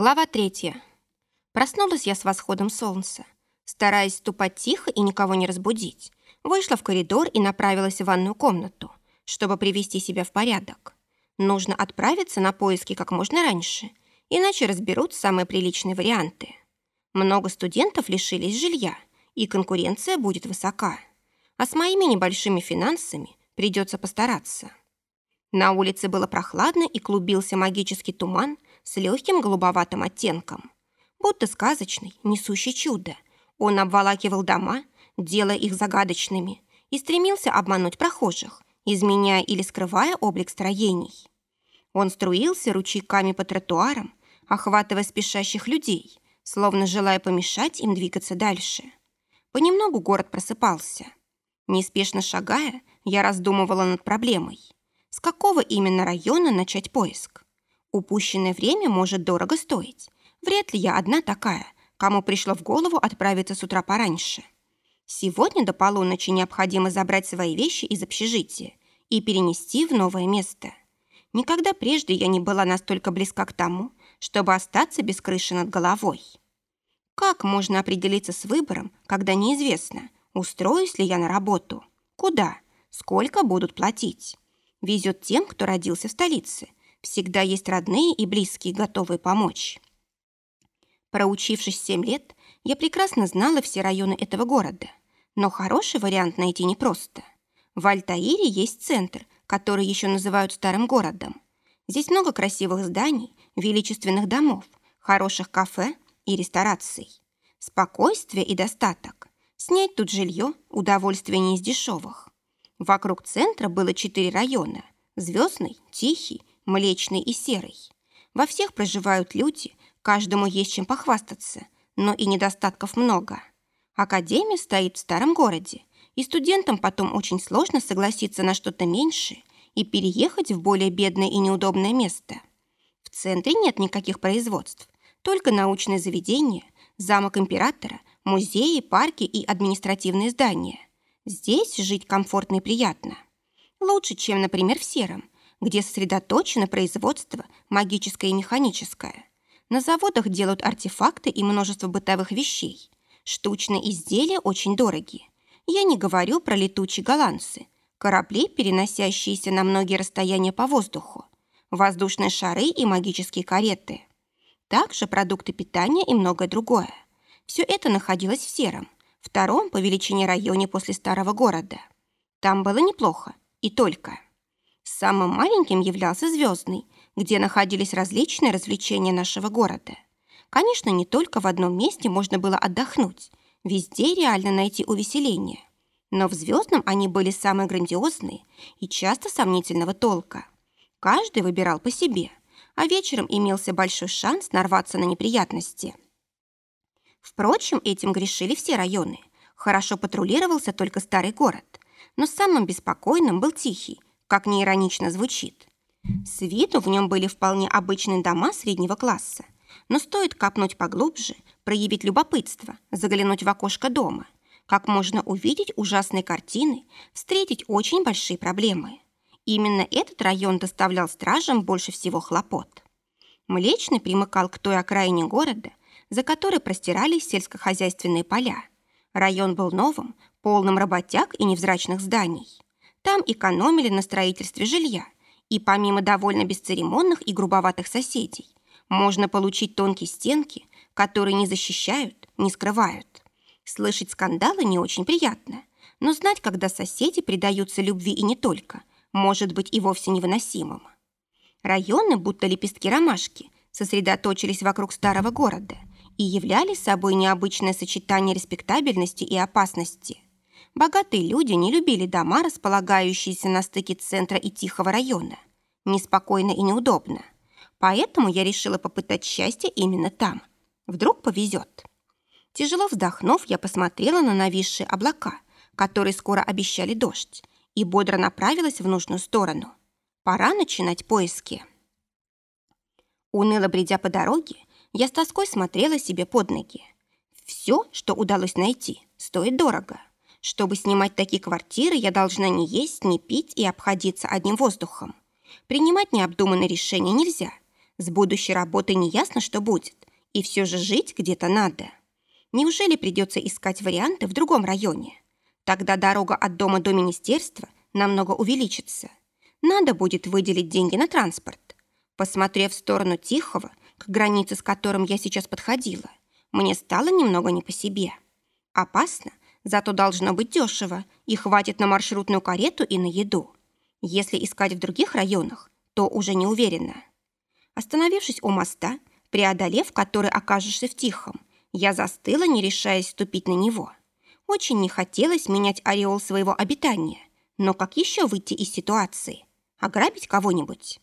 Глава третья. Проснулась я с восходом солнца. Стараясь ступать тихо и никого не разбудить, вышла в коридор и направилась в ванную комнату, чтобы привести себя в порядок. Нужно отправиться на поиски как можно раньше, иначе разберут самые приличные варианты. Много студентов лишились жилья, и конкуренция будет высока. А с моими небольшими финансами придется постараться. На улице было прохладно и клубился магический туман, с легким голубоватым оттенком. Будто сказочный, несущий чудо. Он обволакивал дома, делая их загадочными, и стремился обмануть прохожих, изменяя или скрывая облик строений. Он струился ручейками по тротуарам, охватывая спешащих людей, словно желая помешать им двигаться дальше. Понемногу город просыпался. Неспешно шагая, я раздумывала над проблемой. С какого именно района начать поиск? Упущенное время может дорого стоить. Вряд ли я одна такая, кому пришло в голову отправиться с утра пораньше. Сегодня до полуночи необходимо забрать свои вещи из общежития и перенести в новое место. Никогда прежде я не была настолько близка к тому, чтобы остаться без крыши над головой. Как можно определиться с выбором, когда неизвестно, устроюсь ли я на работу, куда, сколько будут платить? Везет тем, кто родился в столице Всегда есть родные и близкие, готовые помочь. Проучившись семь лет, я прекрасно знала все районы этого города. Но хороший вариант найти непросто. В Альтаире есть центр, который еще называют старым городом. Здесь много красивых зданий, величественных домов, хороших кафе и рестораций. Спокойствие и достаток. Снять тут жилье – удовольствие не из дешевых. Вокруг центра было четыре района – Звездный, Тихий, Млечный и Серый. Во всех проживают люди, каждому есть чем похвастаться, но и недостатков много. Академия стоит в старом городе, и студентам потом очень сложно согласиться на что-то меньшее и переехать в более бедное и неудобное место. В центре нет никаких производств, только научные заведения, замок императора, музеи, парки и административные здания. Здесь жить комфортно и приятно. Лучше, чем, например, в Сером – где сосредоточено производство магическое и механическое. На заводах делают артефакты и множество бытовых вещей. Штучные изделия очень дорогие. Я не говорю про летучие голландцы, корабли, переносящиеся на многие расстояния по воздуху, воздушные шары и магические кареты. Также продукты питания и многое другое. Все это находилось в Сером, втором по величине районе после старого города. Там было неплохо, и только. Самым маленьким являлся Звездный, где находились различные развлечения нашего города. Конечно, не только в одном месте можно было отдохнуть. Везде реально найти увеселение. Но в Звездном они были самые грандиозные и часто сомнительного толка. Каждый выбирал по себе, а вечером имелся большой шанс нарваться на неприятности. Впрочем, этим грешили все районы. Хорошо патрулировался только старый город. Но самым беспокойным был Тихий, как ни иронично звучит. С виду в нем были вполне обычные дома среднего класса, но стоит копнуть поглубже, проявить любопытство, заглянуть в окошко дома, как можно увидеть ужасные картины, встретить очень большие проблемы. Именно этот район доставлял стражам больше всего хлопот. Млечный примыкал к той окраине города, за которой простирались сельскохозяйственные поля. Район был новым, полным работяг и невзрачных зданий. Там экономили на строительстве жилья. И помимо довольно бесцеремонных и грубоватых соседей, можно получить тонкие стенки, которые не защищают, не скрывают. Слышать скандалы не очень приятно, но знать, когда соседи предаются любви и не только, может быть и вовсе невыносимым. Районы, будто лепестки ромашки, сосредоточились вокруг старого города и являли собой необычное сочетание респектабельности и опасности – Богатые люди не любили дома, располагающиеся на стыке центра и тихого района. Неспокойно и неудобно. Поэтому я решила попытать счастье именно там. Вдруг повезет. Тяжело вздохнув, я посмотрела на нависшие облака, которые скоро обещали дождь, и бодро направилась в нужную сторону. Пора начинать поиски. Уныло бредя по дороге, я с тоской смотрела себе под ноги. Все, что удалось найти, стоит дорого. Чтобы снимать такие квартиры, я должна не есть, не пить и обходиться одним воздухом. Принимать необдуманные решения нельзя. С будущей работой не ясно, что будет, и все же жить где-то надо. Неужели придется искать варианты в другом районе? Тогда дорога от дома до министерства намного увеличится. Надо будет выделить деньги на транспорт. Посмотрев в сторону Тихого, к границе с которым я сейчас подходила, мне стало немного не по себе. Опасно, зато должно быть дешево и хватит на маршрутную карету и на еду. Если искать в других районах, то уже не уверена. Остановившись у моста, преодолев который окажешься в Тихом, я застыла, не решаясь ступить на него. Очень не хотелось менять ореол своего обитания, но как еще выйти из ситуации? Ограбить кого-нибудь?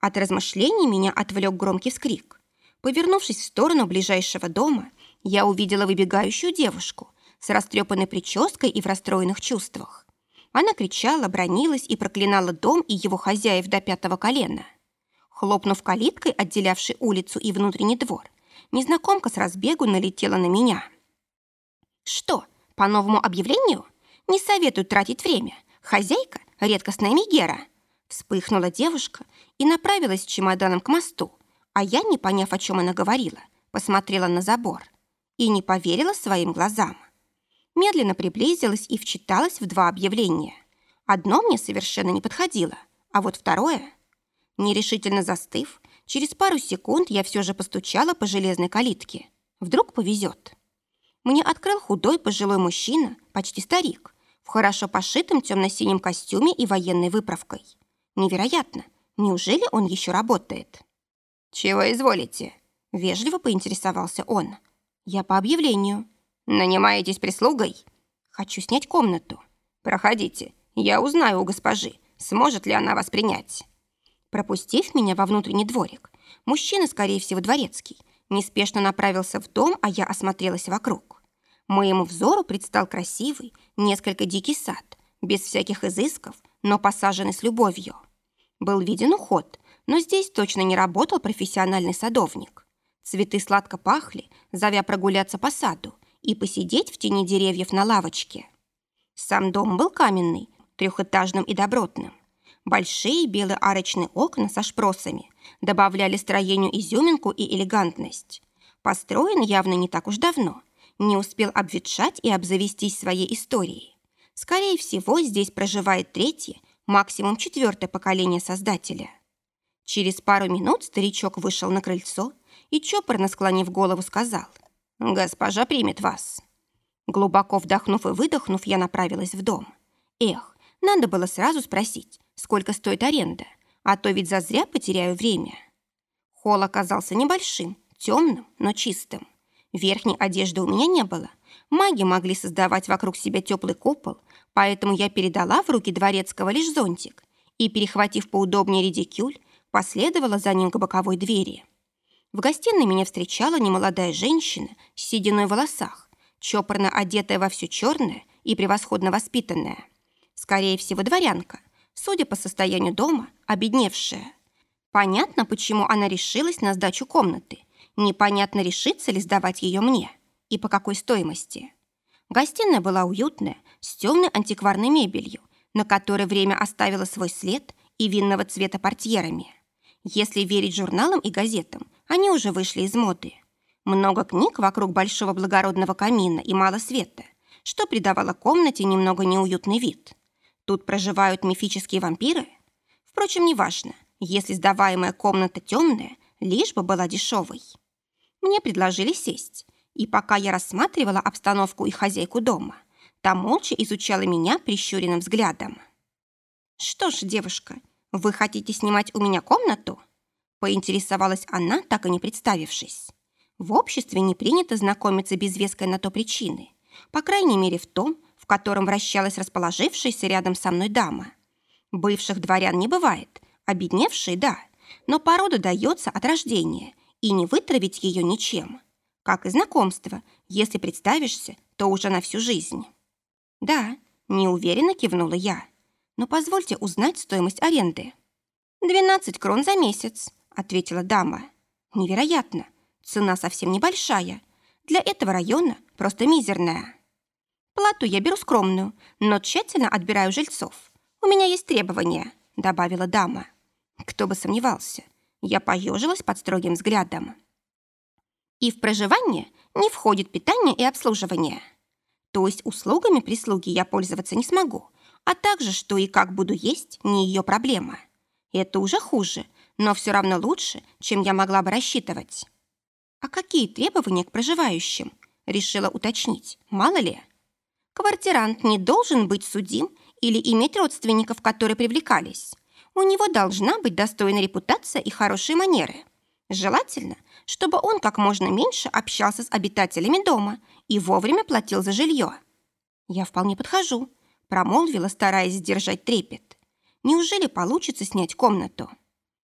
От размышлений меня отвлек громкий вскрик. Повернувшись в сторону ближайшего дома, я увидела выбегающую девушку с растрепанной прической и в расстроенных чувствах. Она кричала, бронилась и проклинала дом и его хозяев до пятого колена. Хлопнув калиткой, отделявшей улицу и внутренний двор, незнакомка с разбегу налетела на меня. «Что, по новому объявлению? Не советую тратить время. Хозяйка — редкостная Мегера». Вспыхнула девушка и направилась с чемоданом к мосту, а я, не поняв, о чем она говорила, посмотрела на забор и не поверила своим глазам. Медленно приблизилась и вчиталась в два объявления. Одно мне совершенно не подходило, а вот второе... Нерешительно застыв, через пару секунд я все же постучала по железной калитке. Вдруг повезет. Мне открыл худой пожилой мужчина, почти старик, в хорошо пошитом темно-синем костюме и военной выправкой. Невероятно. Неужели он еще работает? «Чего изволите?» — вежливо поинтересовался он. «Я по объявлению». «Нанимаетесь прислугой?» «Хочу снять комнату». «Проходите. Я узнаю у госпожи, сможет ли она вас принять». Пропустив меня во внутренний дворик, мужчина, скорее всего, дворецкий, неспешно направился в дом, а я осмотрелась вокруг. Моему взору предстал красивый, несколько дикий сад, без всяких изысков, но посаженный с любовью. Был виден уход, но здесь точно не работал профессиональный садовник. Цветы сладко пахли, зовя прогуляться по саду и посидеть в тени деревьев на лавочке. Сам дом был каменный, трехэтажным и добротным. Большие белые арочные окна со шпросами добавляли строению изюминку и элегантность. Построен явно не так уж давно, не успел обветшать и обзавестись своей историей. Скорее всего, здесь проживает третье, максимум четвертое поколение создателя. Через пару минут старичок вышел на крыльцо и, чопорно склонив голову, сказал «Госпожа примет вас». Глубоко вдохнув и выдохнув, я направилась в дом. Эх, надо было сразу спросить, сколько стоит аренда, а то ведь зазря потеряю время. Холл оказался небольшим, темным, но чистым. Верхней одежды у меня не было. Маги могли создавать вокруг себя теплый купол, поэтому я передала в руки дворецкого лишь зонтик и, перехватив поудобнее редикюль, последовала за ним к боковой двери. В гостиной меня встречала немолодая женщина с сединой в волосах, чопорно одетая во все черное и превосходно воспитанная. Скорее всего, дворянка, судя по состоянию дома, обедневшая. Понятно, почему она решилась на сдачу комнаты. Непонятно, решится ли сдавать ее мне и по какой стоимости. Гостиная была уютная, с темной антикварной мебелью, на которой время оставило свой след и винного цвета портьерами. Если верить журналам и газетам, они уже вышли из моды. Много книг вокруг большого благородного камина и мало света, что придавало комнате немного неуютный вид. Тут проживают мифические вампиры? Впрочем, неважно, если сдаваемая комната темная, лишь бы была дешевой. Мне предложили сесть, и пока я рассматривала обстановку и хозяйку дома, та молча изучала меня прищуренным взглядом. «Что ж, девушка, вы хотите снимать у меня комнату?» Поинтересовалась она, так и не представившись. В обществе не принято знакомиться без веской на то причины, по крайней мере в том, в котором вращалась расположившаяся рядом со мной дама. Бывших дворян не бывает, обедневшие – да, но порода дается от рождения, и не вытравить ее ничем. Как и знакомство, если представишься, то уже на всю жизнь. Да, неуверенно кивнула я. Но позвольте узнать стоимость аренды. «Двенадцать крон за месяц», — ответила дама. «Невероятно. Цена совсем небольшая. Для этого района просто мизерная». Плату я беру скромную, но тщательно отбираю жильцов. У меня есть требования», — добавила дама. Кто бы сомневался. Я поежилась под строгим взглядом. И в проживание не входит питание и обслуживание. То есть услугами прислуги я пользоваться не смогу, а также что и как буду есть, не ее проблема. Это уже хуже, но все равно лучше, чем я могла бы рассчитывать. А какие требования к проживающим? Решила уточнить, мало ли. Квартирант не должен быть судим или иметь родственников, которые привлекались. У него должна быть достойная репутация и хорошие манеры. Желательно, чтобы он как можно меньше общался с обитателями дома и вовремя платил за жилье. Я вполне подхожу, промолвила, стараясь сдержать трепет. Неужели получится снять комнату?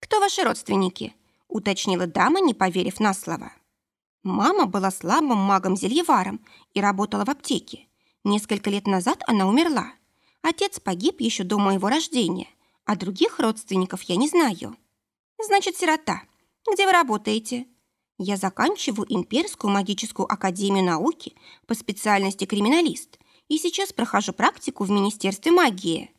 «Кто ваши родственники?» — уточнила дама, не поверив на слово. Мама была слабым магом-зельеваром и работала в аптеке. Несколько лет назад она умерла. Отец погиб еще до моего рождения, а других родственников я не знаю. Значит, сирота. Где вы работаете? Я заканчиваю Имперскую магическую академию науки по специальности криминалист и сейчас прохожу практику в Министерстве магии.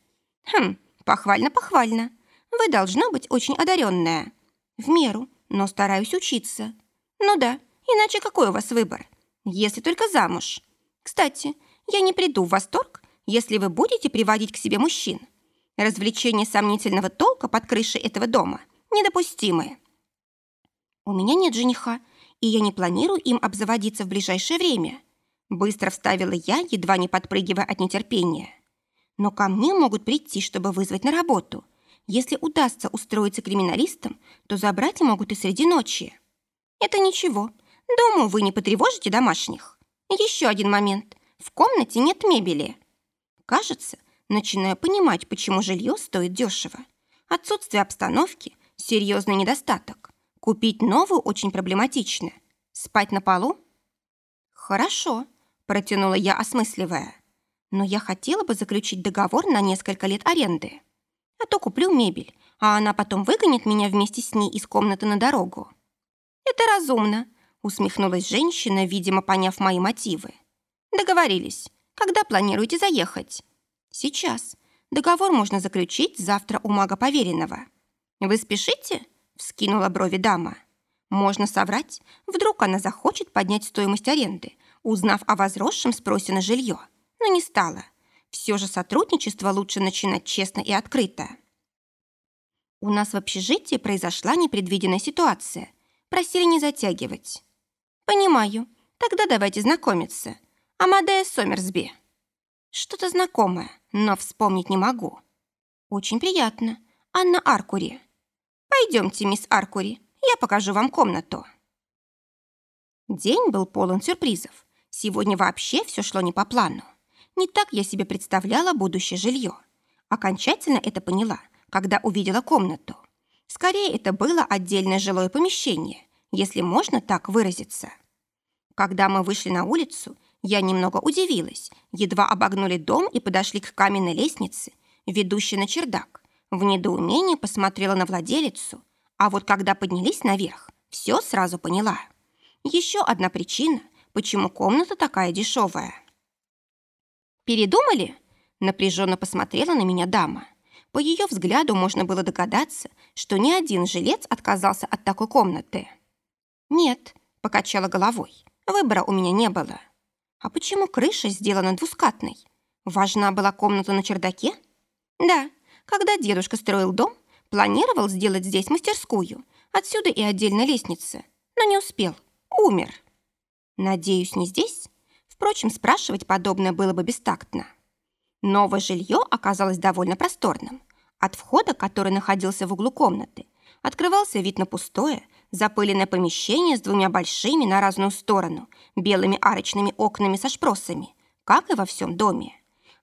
Хм, похвально-похвально. Вы должна быть очень одаренная. В меру, но стараюсь учиться. Ну да, иначе какой у вас выбор? Если только замуж. Кстати, я не приду в восторг, если вы будете приводить к себе мужчин. Развлечения сомнительного толка под крышей этого дома недопустимы. У меня нет жениха, и я не планирую им обзаводиться в ближайшее время. Быстро вставила я, едва не подпрыгивая от нетерпения. Но ко мне могут прийти, чтобы вызвать на работу. Если удастся устроиться криминалистом, то забрать могут и среди ночи. Это ничего. Думаю, вы не потревожите домашних. Еще один момент. В комнате нет мебели. Кажется, начинаю понимать, почему жилье стоит дешево. Отсутствие обстановки – серьезный недостаток. Купить новую очень проблематично. Спать на полу? Хорошо, протянула я, осмысливая. Но я хотела бы заключить договор на несколько лет аренды. А то куплю мебель, а она потом выгонит меня вместе с ней из комнаты на дорогу. Это разумно, усмехнулась женщина, видимо, поняв мои мотивы. Договорились. Когда планируете заехать? Сейчас. Договор можно заключить завтра у мага поверенного. Вы спешите? Вскинула брови дама. Можно соврать. Вдруг она захочет поднять стоимость аренды, узнав о возросшем спросе на жилье. Но не стала. Все же сотрудничество лучше начинать честно и открыто. У нас в общежитии произошла непредвиденная ситуация. Просили не затягивать. Понимаю. Тогда давайте знакомиться. Амадея Сомерсби. Что-то знакомое, но вспомнить не могу. Очень приятно. Анна Аркури. «Пойдемте, мисс Аркури, я покажу вам комнату». День был полон сюрпризов. Сегодня вообще все шло не по плану. Не так я себе представляла будущее жилье. Окончательно это поняла, когда увидела комнату. Скорее, это было отдельное жилое помещение, если можно так выразиться. Когда мы вышли на улицу, я немного удивилась. Едва обогнули дом и подошли к каменной лестнице, ведущей на чердак. В недоумении посмотрела на владелицу, а вот когда поднялись наверх, все сразу поняла. Еще одна причина, почему комната такая дешевая. «Передумали?» – напряженно посмотрела на меня дама. По ее взгляду можно было догадаться, что ни один жилец отказался от такой комнаты. «Нет», – покачала головой, – «выбора у меня не было». «А почему крыша сделана двускатной? Важна была комната на чердаке?» «Да, когда дедушка строил дом, планировал сделать здесь мастерскую, отсюда и отдельная лестница, но не успел, умер. Надеюсь, не здесь? Впрочем, спрашивать подобное было бы бестактно. Новое жилье оказалось довольно просторным. От входа, который находился в углу комнаты, открывался вид на пустое, запыленное помещение с двумя большими на разную сторону белыми арочными окнами со шпросами, как и во всем доме.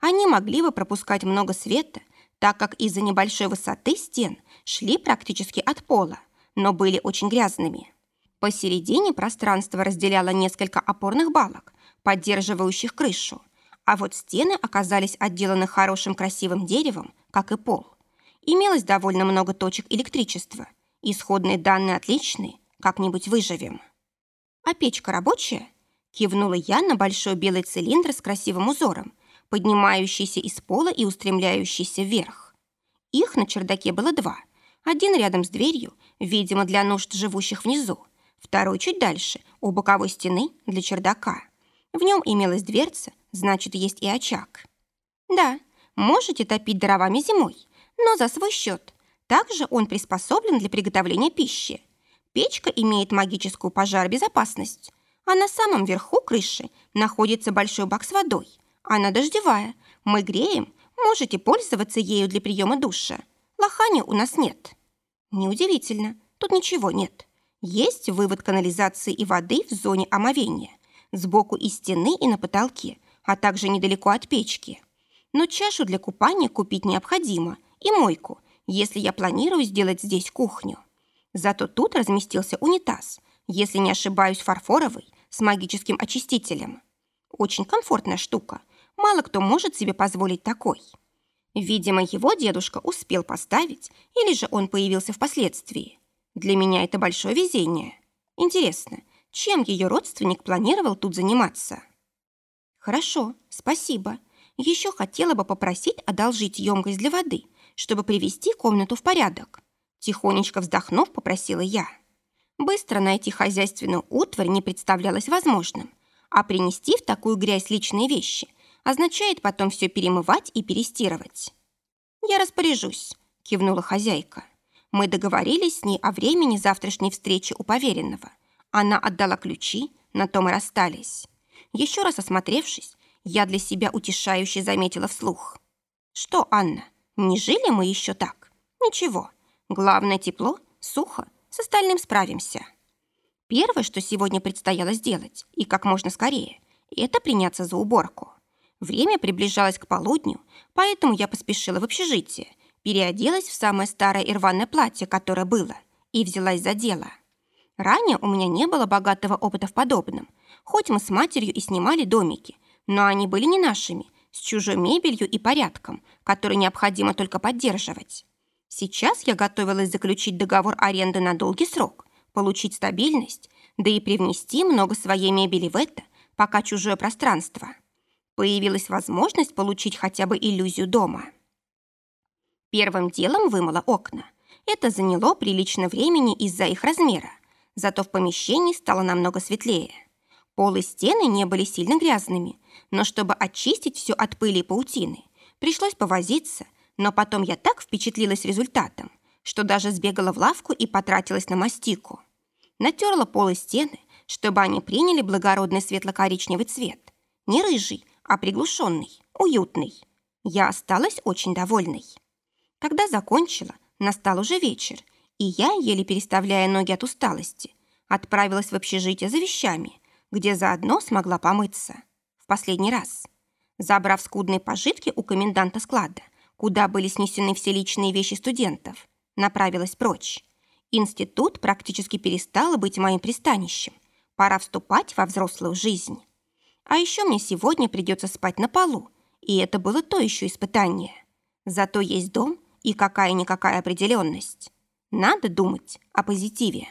Они могли бы пропускать много света так как из-за небольшой высоты стен шли практически от пола, но были очень грязными. Посередине пространство разделяло несколько опорных балок, поддерживающих крышу, а вот стены оказались отделаны хорошим красивым деревом, как и пол. Имелось довольно много точек электричества. Исходные данные отличные, как-нибудь выживем. А печка рабочая? Кивнула я на большой белый цилиндр с красивым узором, поднимающийся из пола и устремляющийся вверх. Их на чердаке было два. Один рядом с дверью, видимо, для нужд живущих внизу, второй чуть дальше, у боковой стены, для чердака. В нем имелась дверца, значит, есть и очаг. Да, можете топить дровами зимой, но за свой счет. Также он приспособлен для приготовления пищи. Печка имеет магическую пожаробезопасность, а на самом верху крыши находится большой бак с водой. Она дождевая. Мы греем, можете пользоваться ею для приема душа. Лохани у нас нет. Неудивительно, тут ничего нет. Есть вывод канализации и воды в зоне омовения, сбоку и стены, и на потолке, а также недалеко от печки. Но чашу для купания купить необходимо, и мойку, если я планирую сделать здесь кухню. Зато тут разместился унитаз, если не ошибаюсь, фарфоровый, с магическим очистителем. Очень комфортная штука. Мало кто может себе позволить такой. Видимо, его дедушка успел поставить, или же он появился впоследствии. Для меня это большое везение. Интересно, чем ее родственник планировал тут заниматься? Хорошо, спасибо. Еще хотела бы попросить одолжить емкость для воды, чтобы привести комнату в порядок. Тихонечко вздохнув, попросила я. Быстро найти хозяйственную утварь не представлялось возможным, а принести в такую грязь личные вещи означает потом все перемывать и перестирывать. «Я распоряжусь», — кивнула хозяйка. Мы договорились с ней о времени завтрашней встречи у поверенного. Она отдала ключи, на том и расстались. Еще раз осмотревшись, я для себя утешающе заметила вслух. «Что, Анна, не жили мы еще так? Ничего. Главное тепло, сухо, с остальным справимся». Первое, что сегодня предстояло сделать, и как можно скорее, это приняться за уборку. Время приближалось к полудню, поэтому я поспешила в общежитие, переоделась в самое старое и рваное платье, которое было, и взялась за дело. Ранее у меня не было богатого опыта в подобном, хоть мы с матерью и снимали домики, но они были не нашими, с чужой мебелью и порядком, который необходимо только поддерживать. Сейчас я готовилась заключить договор аренды на долгий срок, получить стабильность, да и привнести много своей мебели в это, пока чужое пространство – Появилась возможность получить хотя бы иллюзию дома. Первым делом вымыла окна. Это заняло прилично времени из-за их размера, зато в помещении стало намного светлее. Пол и стены не были сильно грязными, но чтобы очистить все от пыли и паутины, пришлось повозиться, но потом я так впечатлилась результатом, что даже сбегала в лавку и потратилась на мастику. Натерла пол и стены, чтобы они приняли благородный светло-коричневый цвет. Не рыжий, а приглушенный, уютный. Я осталась очень довольной. Когда закончила, настал уже вечер, и я, еле переставляя ноги от усталости, отправилась в общежитие за вещами, где заодно смогла помыться. В последний раз. Забрав скудные пожитки у коменданта склада, куда были снесены все личные вещи студентов, направилась прочь. Институт практически перестал быть моим пристанищем. Пора вступать во взрослую жизнь. А еще мне сегодня придется спать на полу, и это было то еще испытание. Зато есть дом и какая-никакая определенность. Надо думать о позитиве.